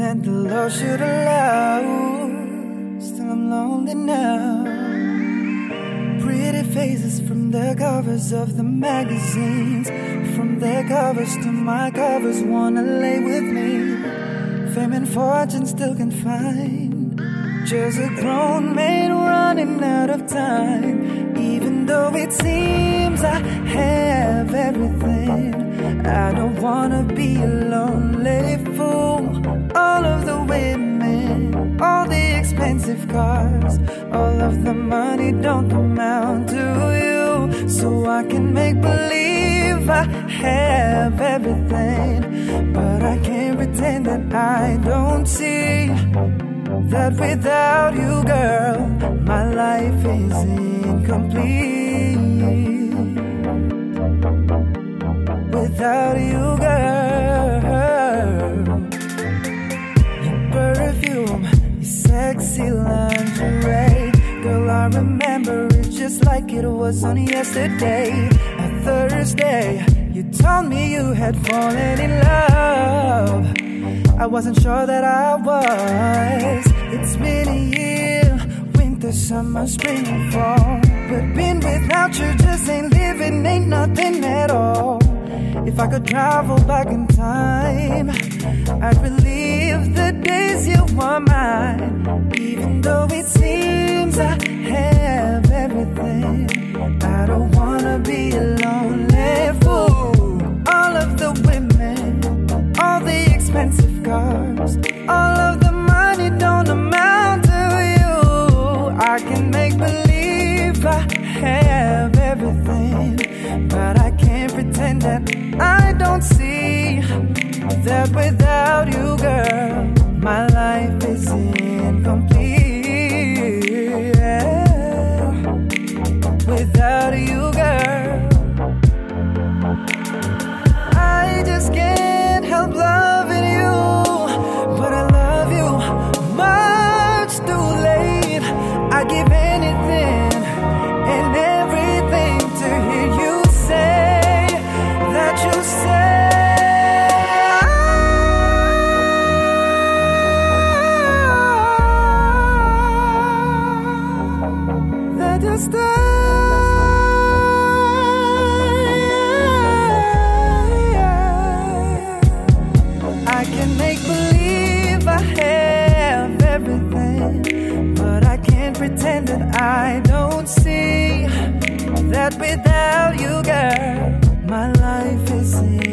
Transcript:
than the law should allow. I'm lonely now. Pretty faces from the covers of the magazines, from their covers to my covers, wanna lay with me. Fame and fortune still can find. Just a grown man running out of time. Even though it seems I have everything, I don't wanna be a lonely fool. All of the women, expensive cars, all of the money don't amount to you. So I can make believe I have everything, but I can't pretend that I don't see that without you, girl, my life is incomplete. Remember it just like it was on yesterday. A Thursday, you told me you had fallen in love. I wasn't sure that I was. It's been a year, winter, summer, spring, and fall. But being without you just ain't living, ain't nothing at all. If I could travel back in time, I'd relive the days expensive cars, all of the money don't amount to you. I can make believe I have everything, but I can't pretend that I don't see that without I can make believe I have everything, but I can't pretend that I don't see that without you, girl, my life is. In.